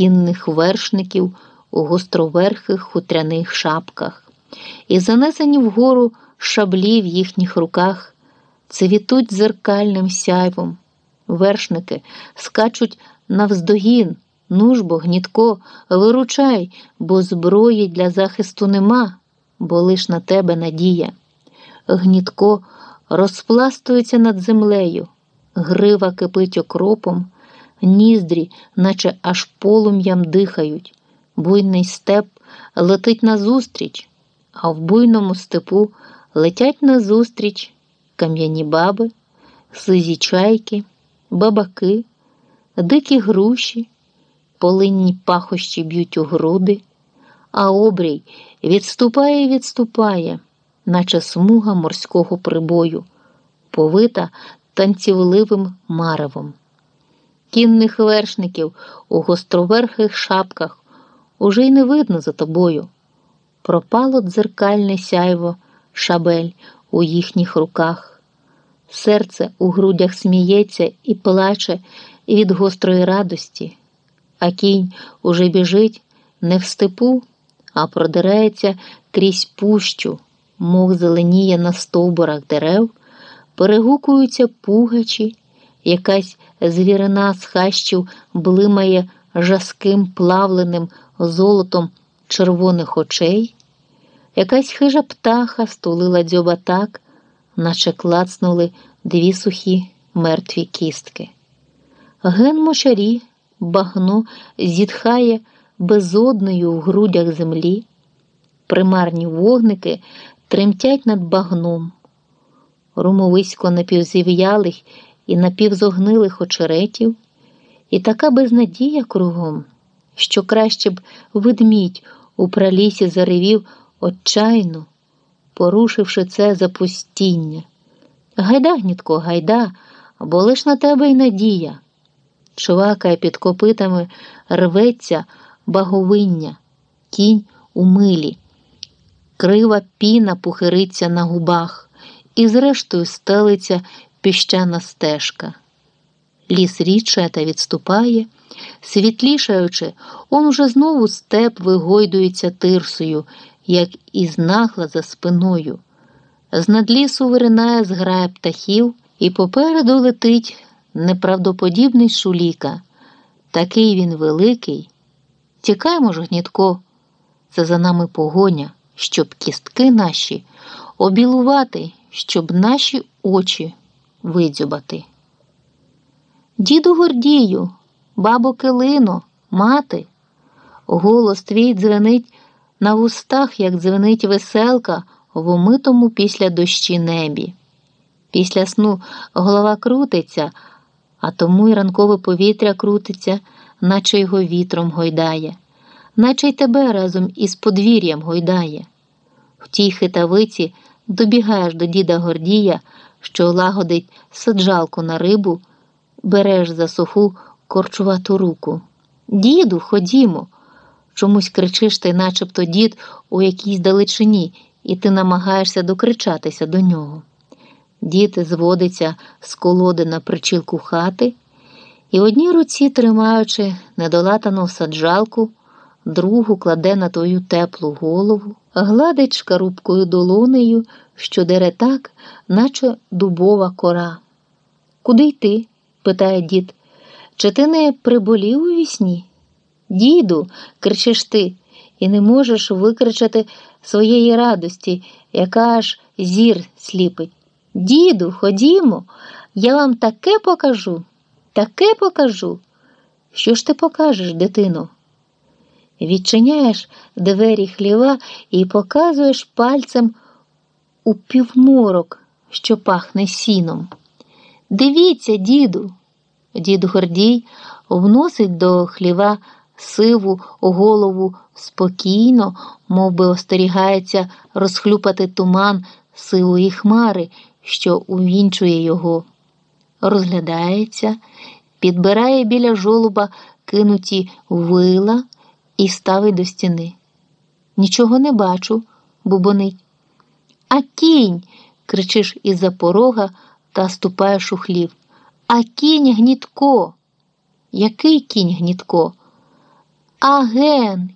кінних вершників у гостроверхих хутряних шапках, і занесені вгору шаблі в їхніх руках, цвітуть дзеркальним сяйвом. Вершники скачуть навздогін, нужбо, гнітко, виручай, бо зброї для захисту нема, бо лиш на тебе надія. Гнітко розпластується над землею, грива кипить окропом, ніздрі, наче аж полум'ям дихають, буйний степ летить назустріч, а в буйному степу летять назустріч кам'яні баби, сизі чайки, бабаки, дикі груші, полинні пахощі б'ють у груди, а обрій відступає і відступає наче смуга морського прибою, повита танцівливим маревом. Кінних вершників у гостроверхих шапках уже й не видно за тобою. Пропало дзеркальне сяйво, шабель у їхніх руках. Серце у грудях сміється і плаче від гострої радості, а кінь уже біжить не в степу, а продирається крізь пущу мов зеленіє на стовбурах дерев, перегукуються пугачі, якась звірина з хащів блимає жаским плавленим золотом червоних очей, якась хижа птаха стулила дзьоба так, наче клацнули дві сухі мертві кістки. Ген мошарі, багно зітхає безодною в грудях землі, примарні вогники тремтять над багном, румовисько напівзів'ялих і напівзогнилих очеретів, і така безнадія кругом, що краще б ведмідь у пралісі заревів отчайно, порушивши це запустіння. Гайда, гнітко, гайда, бо лиш на тебе й надія. Чувакає під копитами рветься баговиння, кінь у милі крива піна пухириться на губах, і, зрештою, стелиться піщана стежка. Ліс рідше та відступає, світлішаючи, он уже знову степ вигойдується тирсою, як із нахла за спиною. З надлісу виринає зграя птахів, і попереду летить неправдоподібний шуліка. Такий він великий. Тікаймо ж, гнітко, це за нами погоня щоб кістки наші обілувати, щоб наші очі видзюбати. Діду Гордію, бабо Килино, мати, голос твій дзвенить на вустах, як дзвенить веселка в умитому після дощі небі. Після сну голова крутиться, а тому й ранкове повітря крутиться, наче його вітром гойдає наче й тебе разом із подвір'ям гойдає. В тій хитавиці добігаєш до діда Гордія, що лагодить саджалку на рибу, береш за суху корчувату руку. Діду, ходімо. Чомусь кричиш ти, начебто дід у якійсь далечині, і ти намагаєшся докричатися до нього. Дід зводиться з колоди на причілку хати, і одній руці, тримаючи недолатану саджалку, другу кладе на твою теплу голову, гладить шкарубкою долонею, що дере так, наче дубова кора. Куди йти? питає дід. Чи ти не приболів у вісні? Діду, кричиш ти, і не можеш викричати своєї радості, яка аж зір сліпить. Діду, ходімо, я вам таке покажу, таке покажу. Що ж ти покажеш, дитино? Відчиняєш двері хліва і показуєш пальцем у півморок, що пахне сіном. Дивіться, діду. Дід Гордій вносить до хліва сиву голову спокійно, мов би остерігається розхлюпати туман сивої хмари, що увінчує його. Розглядається, підбирає біля жолуба кинуті вила і ставить до стіни. Нічого не бачу, бубонить. А кінь. кричиш із за порога та ступаєш у хлів. А кінь гнітко. Який кінь гнітко? Аген,